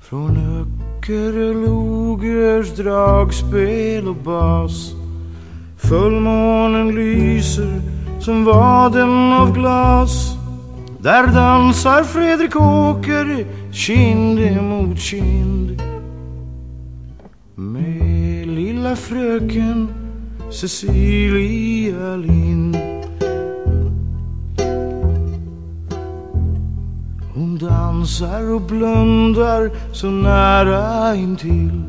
Från Öckerelogers dragspel och bas. Fullmånen lyser som vaden av glas. Där dansar Fredrik Åker kind emot kind. Med lilla fröken Cecilia Lind. Hon dansar och blundar så nära intill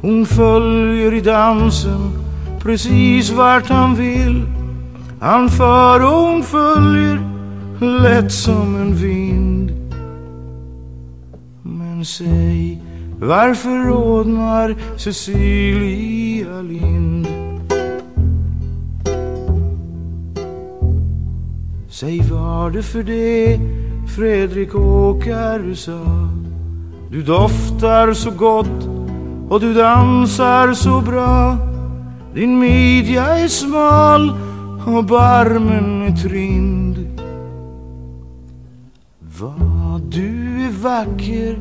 Hon följer i dansen precis vart han vill. Han för och hon följer lätt som en vind. Men säg varför rodnar Cecilia Lind? Säg var det för det. Fredrik Åkare sa Du doftar så gott och du dansar så bra. Din midja är smal och barmen är trind. Vad du är vacker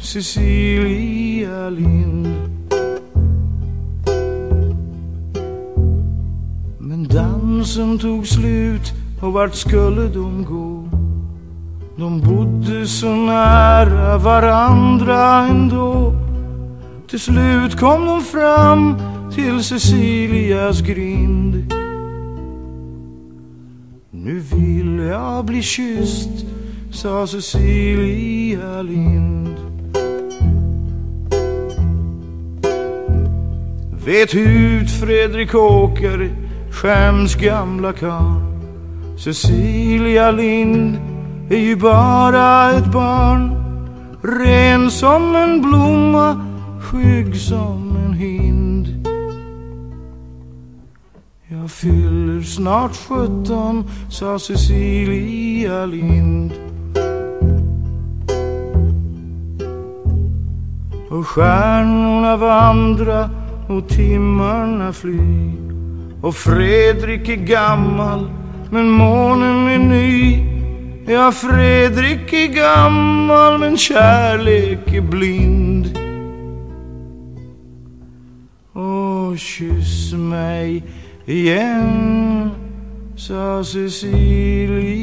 Cecilia Lind. Men dansen tog slut och vart skulle de gå? De bodde så nära varandra ändå. Till slut kom de fram till Cecilias grind. Nu vill jag bli kysst, sa Cecilia Lind. Vet ut Fredrik Åker, skäms gamla karl. Cecilia Lind är ju bara ett barn Ren som en blomma, skygg som en hind. Jag fyller snart sjutton, sa Cecilia Lind. Och stjärnorna vandra och timmarna fly. Och Fredrik är gammal men månen är ny. Ja, Fredrik är gammal men kärlek är blind. Och kyss mig igen sa Cecilia